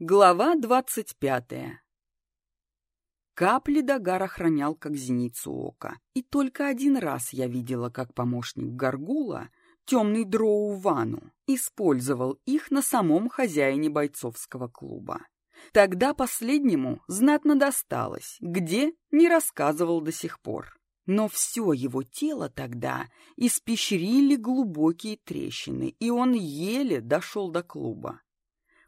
Глава двадцать пятая Капли Дагар охранял как зеницу ока, и только один раз я видела, как помощник Гаргула, темный дроу Вану, использовал их на самом хозяине бойцовского клуба. Тогда последнему знатно досталось, где не рассказывал до сих пор. Но все его тело тогда испещрили глубокие трещины, и он еле дошел до клуба.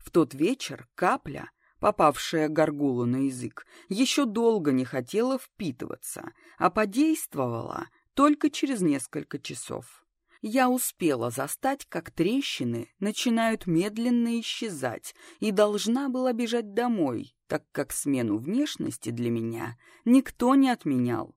В тот вечер капля, попавшая горгулу на язык, еще долго не хотела впитываться, а подействовала только через несколько часов. Я успела застать, как трещины начинают медленно исчезать, и должна была бежать домой, так как смену внешности для меня никто не отменял.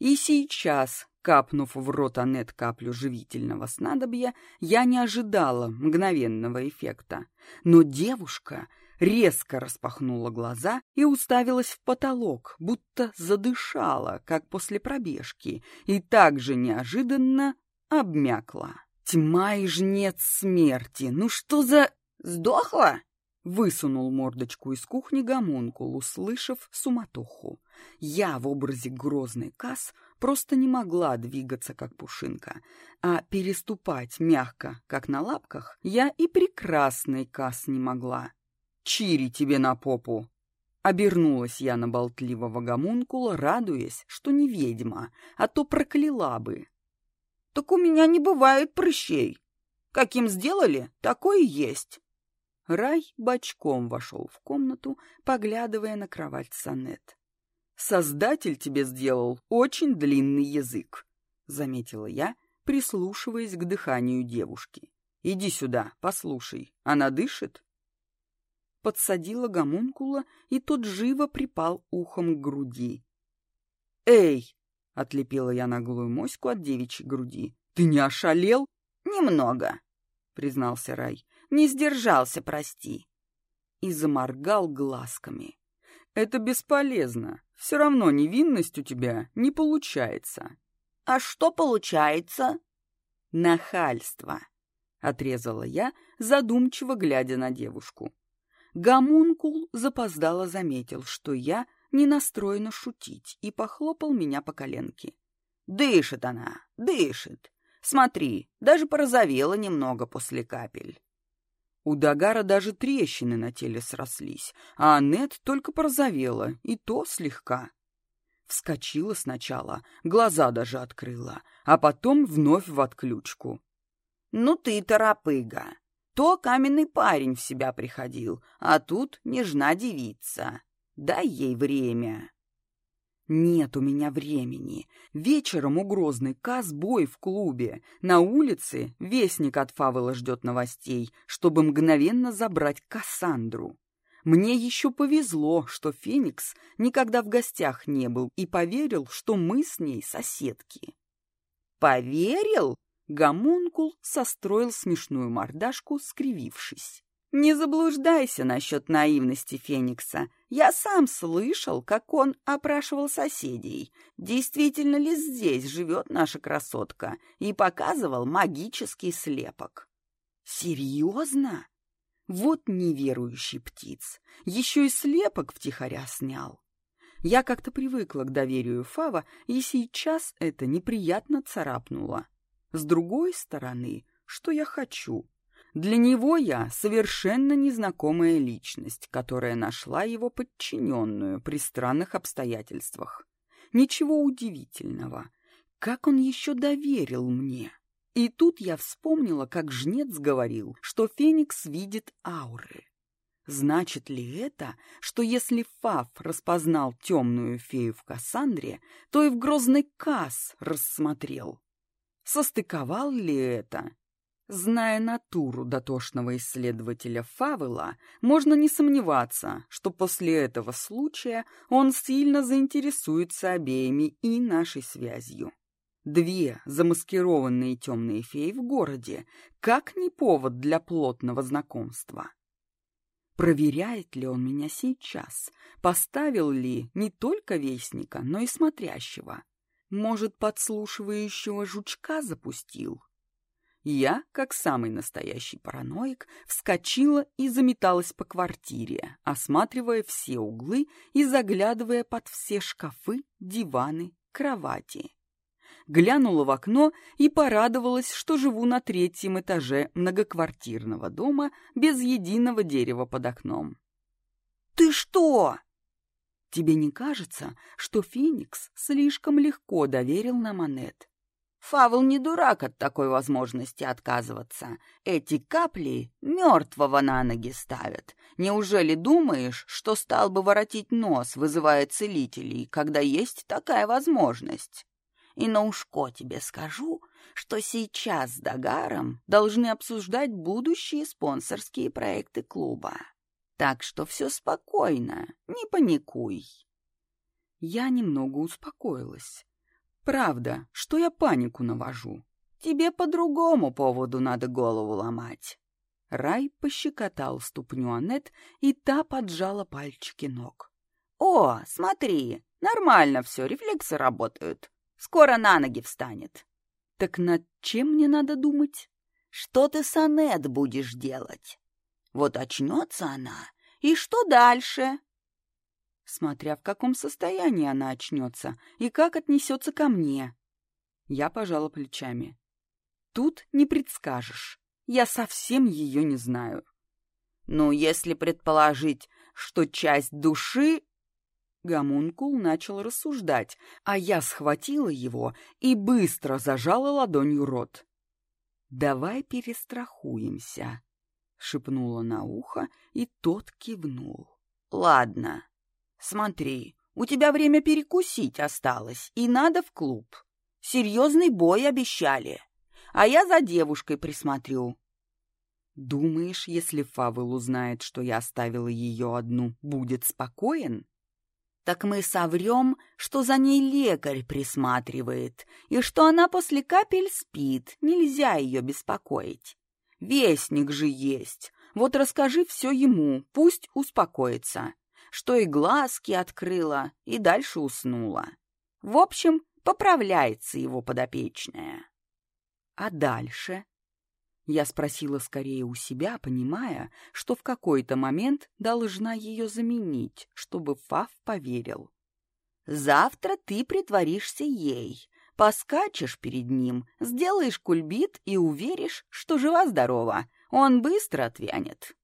И сейчас, капнув в рот Аннет каплю живительного снадобья, я не ожидала мгновенного эффекта. Но девушка резко распахнула глаза и уставилась в потолок, будто задышала, как после пробежки, и также неожиданно обмякла. Тьма и жнец смерти. Ну что за... Сдохла? Высунул мордочку из кухни гомункул, услышав суматоху. Я в образе грозной касс просто не могла двигаться, как пушинка, а переступать мягко, как на лапках, я и прекрасный касс не могла. «Чири тебе на попу!» Обернулась я на болтливого гомункула, радуясь, что не ведьма, а то прокляла бы. «Так у меня не бывает прыщей. Каким сделали, такой и есть». Рай бочком вошел в комнату, поглядывая на кровать Санет. «Создатель тебе сделал очень длинный язык», — заметила я, прислушиваясь к дыханию девушки. «Иди сюда, послушай. Она дышит?» Подсадила гомункула, и тот живо припал ухом к груди. «Эй!» — отлепила я наглую моську от девичьей груди. «Ты не ошалел?» «Немного», — признался Рай. «Не сдержался, прости». И заморгал глазками. «Это бесполезно. Все равно невинность у тебя не получается». «А что получается?» «Нахальство», — отрезала я, задумчиво глядя на девушку. Гомункул запоздало заметил, что я не настроена шутить, и похлопал меня по коленке. «Дышит она, дышит. Смотри, даже порозовела немного после капель». У Дагара даже трещины на теле срослись, а Аннет только порозовела, и то слегка. Вскочила сначала, глаза даже открыла, а потом вновь в отключку. «Ну ты торопыга! То каменный парень в себя приходил, а тут нежна девица. Дай ей время!» Нет у меня времени. Вечером у Грозной Каз бой в клубе. На улице вестник от Фавела ждет новостей, чтобы мгновенно забрать Кассандру. Мне еще повезло, что Феникс никогда в гостях не был и поверил, что мы с ней соседки. «Поверил?» — Гомункул состроил смешную мордашку, скривившись. Не заблуждайся насчет наивности Феникса. Я сам слышал, как он опрашивал соседей, действительно ли здесь живет наша красотка, и показывал магический слепок. Серьезно? Вот неверующий птиц. Еще и слепок втихаря снял. Я как-то привыкла к доверию Фава, и сейчас это неприятно царапнуло. С другой стороны, что я хочу? Для него я совершенно незнакомая личность, которая нашла его подчиненную при странных обстоятельствах. Ничего удивительного. Как он еще доверил мне? И тут я вспомнила, как жнец говорил, что Феникс видит ауры. Значит ли это, что если Фаф распознал темную фею в Кассандре, то и в грозный Касс рассмотрел? Состыковал ли это? Зная натуру дотошного исследователя Фавела, можно не сомневаться, что после этого случая он сильно заинтересуется обеими и нашей связью. Две замаскированные темные феи в городе, как не повод для плотного знакомства. Проверяет ли он меня сейчас? Поставил ли не только вестника, но и смотрящего? Может, подслушивающего жучка запустил? Я, как самый настоящий параноик, вскочила и заметалась по квартире, осматривая все углы и заглядывая под все шкафы, диваны, кровати. Глянула в окно и порадовалась, что живу на третьем этаже многоквартирного дома без единого дерева под окном. «Ты что?» «Тебе не кажется, что Феникс слишком легко доверил нам Анет?» Фавл не дурак от такой возможности отказываться. Эти капли мертвого на ноги ставят. Неужели думаешь, что стал бы воротить нос, вызывая целителей, когда есть такая возможность? И на ушко тебе скажу, что сейчас с Дагаром должны обсуждать будущие спонсорские проекты клуба. Так что все спокойно, не паникуй. Я немного успокоилась. Правда, что я панику навожу. Тебе по другому поводу надо голову ломать. Рай пощекотал ступню Анет, и та поджала пальчики ног. «О, смотри, нормально все, рефлексы работают. Скоро на ноги встанет». «Так над чем мне надо думать?» «Что ты с Анет будешь делать?» «Вот очнется она, и что дальше?» Смотря в каком состоянии она очнется и как отнесется ко мне. Я пожала плечами. Тут не предскажешь. Я совсем ее не знаю. Ну, если предположить, что часть души... Гомункул начал рассуждать, а я схватила его и быстро зажала ладонью рот. «Давай перестрахуемся», — шепнула на ухо, и тот кивнул. «Ладно». «Смотри, у тебя время перекусить осталось, и надо в клуб. Серьезный бой обещали, а я за девушкой присмотрю». «Думаешь, если Фавел узнает, что я оставила ее одну, будет спокоен?» «Так мы соврем, что за ней лекарь присматривает, и что она после капель спит, нельзя ее беспокоить. Вестник же есть, вот расскажи все ему, пусть успокоится что и глазки открыла, и дальше уснула. В общем, поправляется его подопечная. А дальше? Я спросила скорее у себя, понимая, что в какой-то момент должна ее заменить, чтобы Фав поверил. «Завтра ты притворишься ей, поскачешь перед ним, сделаешь кульбит и уверишь, что жива-здорова, он быстро отвянет».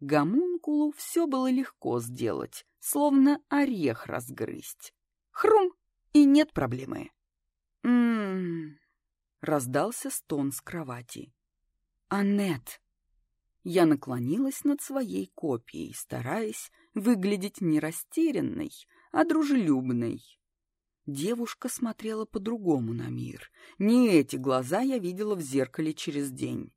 Гомункулу все было легко сделать, словно орех разгрызть. Хрум, и нет проблемы. «М-м-м», раздался стон с кровати. «Аннет!» Я наклонилась над своей копией, стараясь выглядеть не растерянной, а дружелюбной. Девушка смотрела по-другому на мир. Не эти глаза я видела в зеркале через день.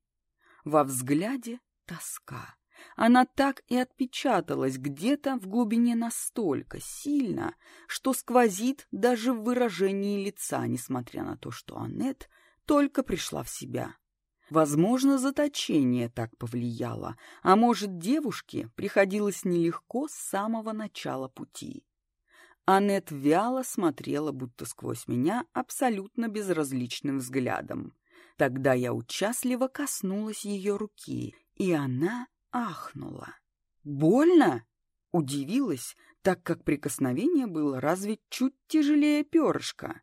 Во взгляде тоска она так и отпечаталась где-то в глубине настолько сильно, что сквозит даже в выражении лица, несмотря на то, что Аннет только пришла в себя. Возможно, заточение так повлияло, а может, девушке приходилось нелегко с самого начала пути. Аннет вяло смотрела, будто сквозь меня, абсолютно безразличным взглядом. Тогда я участливо коснулась ее руки, и она ахнула. «Больно?» — удивилась, так как прикосновение было разве чуть тяжелее перышка.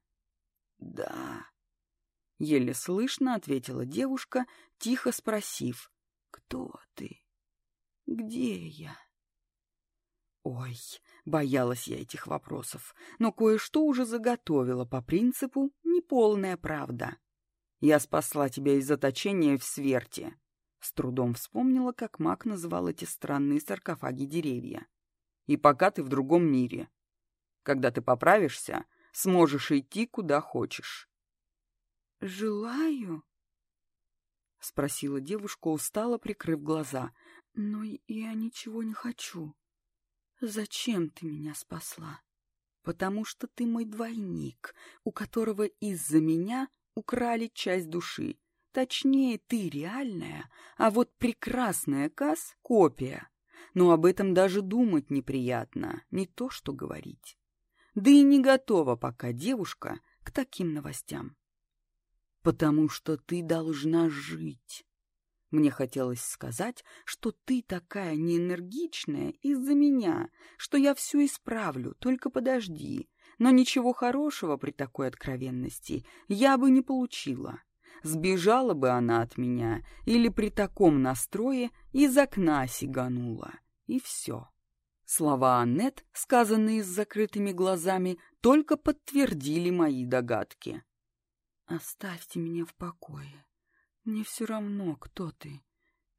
«Да», — еле слышно ответила девушка, тихо спросив, «Кто ты? Где я?» Ой, боялась я этих вопросов, но кое-что уже заготовила по принципу «неполная правда». Я спасла тебя из заточения в сверте. С трудом вспомнила, как маг называл эти странные саркофаги деревья. «И пока ты в другом мире. Когда ты поправишься, сможешь идти куда хочешь». «Желаю?» — спросила девушка, устало прикрыв глаза. «Но я ничего не хочу. Зачем ты меня спасла?» «Потому что ты мой двойник, у которого из-за меня украли часть души. Точнее, ты реальная, а вот прекрасная Кас — копия. Но об этом даже думать неприятно, не то что говорить. Да и не готова пока девушка к таким новостям. потому что ты должна жить. Мне хотелось сказать, что ты такая неэнергичная из-за меня, что я все исправлю, только подожди. Но ничего хорошего при такой откровенности я бы не получила. Сбежала бы она от меня или при таком настрое из окна сиганула. И все. Слова Аннет, сказанные с закрытыми глазами, только подтвердили мои догадки. «Оставьте меня в покое. Мне все равно, кто ты.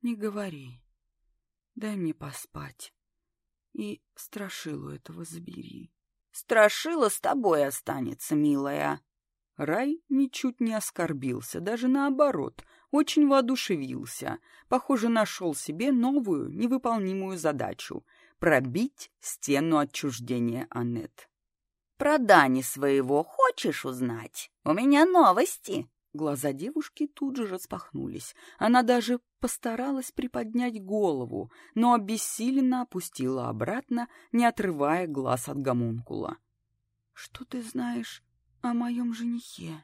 Не говори. Дай мне поспать. И страшилу этого забери». «Страшила с тобой останется, милая». Рай ничуть не оскорбился, даже наоборот, очень воодушевился. Похоже, нашел себе новую, невыполнимую задачу — пробить стену отчуждения Аннет. «Про Дани своего хочешь узнать? У меня новости!» Глаза девушки тут же распахнулись. Она даже постаралась приподнять голову, но обессиленно опустила обратно, не отрывая глаз от гомункула. «Что ты знаешь о моем женихе?»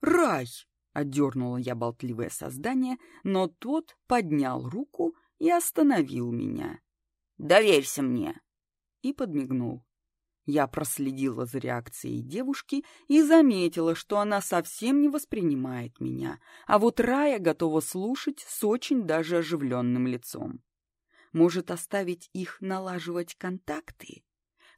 «Рай!» — отдернула я болтливое создание, но тот поднял руку и остановил меня. Доверься мне!» И подмигнул. Я проследила за реакцией девушки и заметила, что она совсем не воспринимает меня, а вот Рая готова слушать с очень даже оживленным лицом. Может, оставить их налаживать контакты?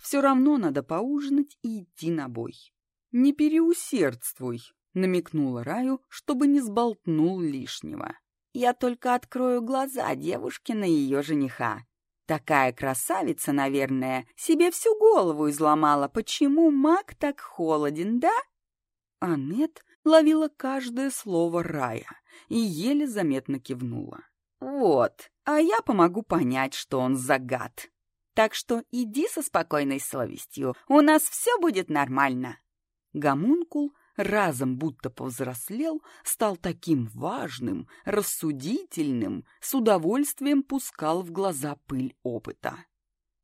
Все равно надо поужинать и идти на бой. «Не переусердствуй», — намекнула Раю, чтобы не сболтнул лишнего. «Я только открою глаза девушке на ее жениха», Такая красавица, наверное, себе всю голову изломала, почему маг так холоден, да? Аннет ловила каждое слово рая и еле заметно кивнула. Вот, а я помогу понять, что он загад. Так что иди со спокойной совестью, у нас все будет нормально. Гомункул разом будто повзрослел, стал таким важным, рассудительным, с удовольствием пускал в глаза пыль опыта.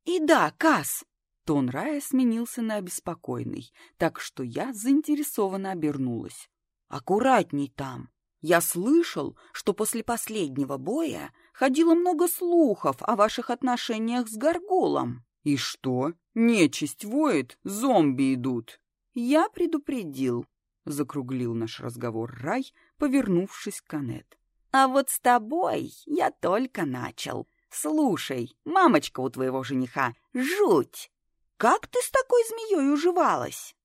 «И да, Кас!» Тон Рая сменился на обеспокоенный, так что я заинтересованно обернулась. «Аккуратней там! Я слышал, что после последнего боя ходило много слухов о ваших отношениях с Горгулом». «И что? Нечисть воет, зомби идут!» «Я предупредил. — закруглил наш разговор Рай, повернувшись к Анет. «А вот с тобой я только начал. Слушай, мамочка у твоего жениха, жуть! Как ты с такой змеей уживалась?»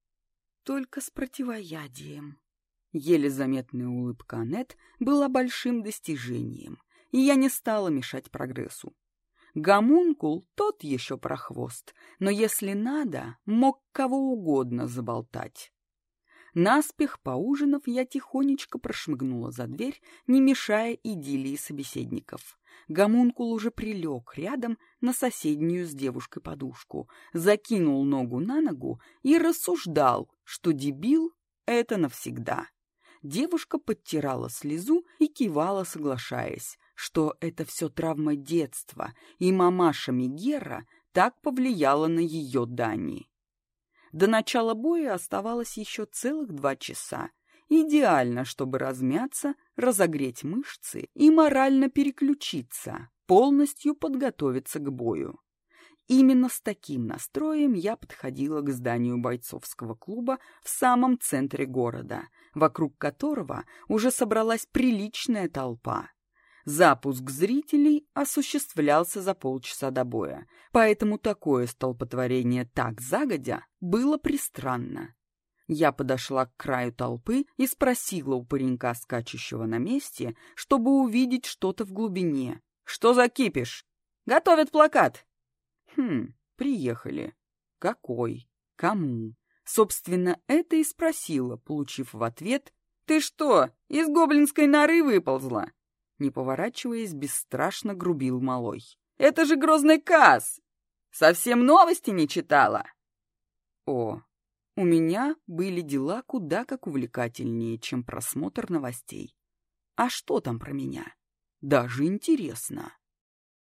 «Только с противоядием». Еле заметная улыбка Анет была большим достижением, и я не стала мешать прогрессу. Гомункул тот еще прохвост, но если надо, мог кого угодно заболтать. Наспех поужинав, я тихонечко прошмыгнула за дверь, не мешая идиллии собеседников. Гомункул уже прилег рядом на соседнюю с девушкой подушку, закинул ногу на ногу и рассуждал, что дебил — это навсегда. Девушка подтирала слезу и кивала, соглашаясь, что это все травма детства, и мамаша Мегера так повлияла на ее Дани. До начала боя оставалось еще целых два часа. Идеально, чтобы размяться, разогреть мышцы и морально переключиться, полностью подготовиться к бою. Именно с таким настроем я подходила к зданию бойцовского клуба в самом центре города, вокруг которого уже собралась приличная толпа. Запуск зрителей осуществлялся за полчаса до боя, поэтому такое столпотворение так загодя было пристранно. Я подошла к краю толпы и спросила у паренька, скачущего на месте, чтобы увидеть что-то в глубине. «Что за кипиш? Готовят плакат!» «Хм, приехали. Какой? Кому?» Собственно, это и спросила, получив в ответ «Ты что, из гоблинской норы выползла? Не поворачиваясь, бесстрашно грубил малой. «Это же грозный Каз! Совсем новости не читала!» О, у меня были дела куда как увлекательнее, чем просмотр новостей. А что там про меня? Даже интересно.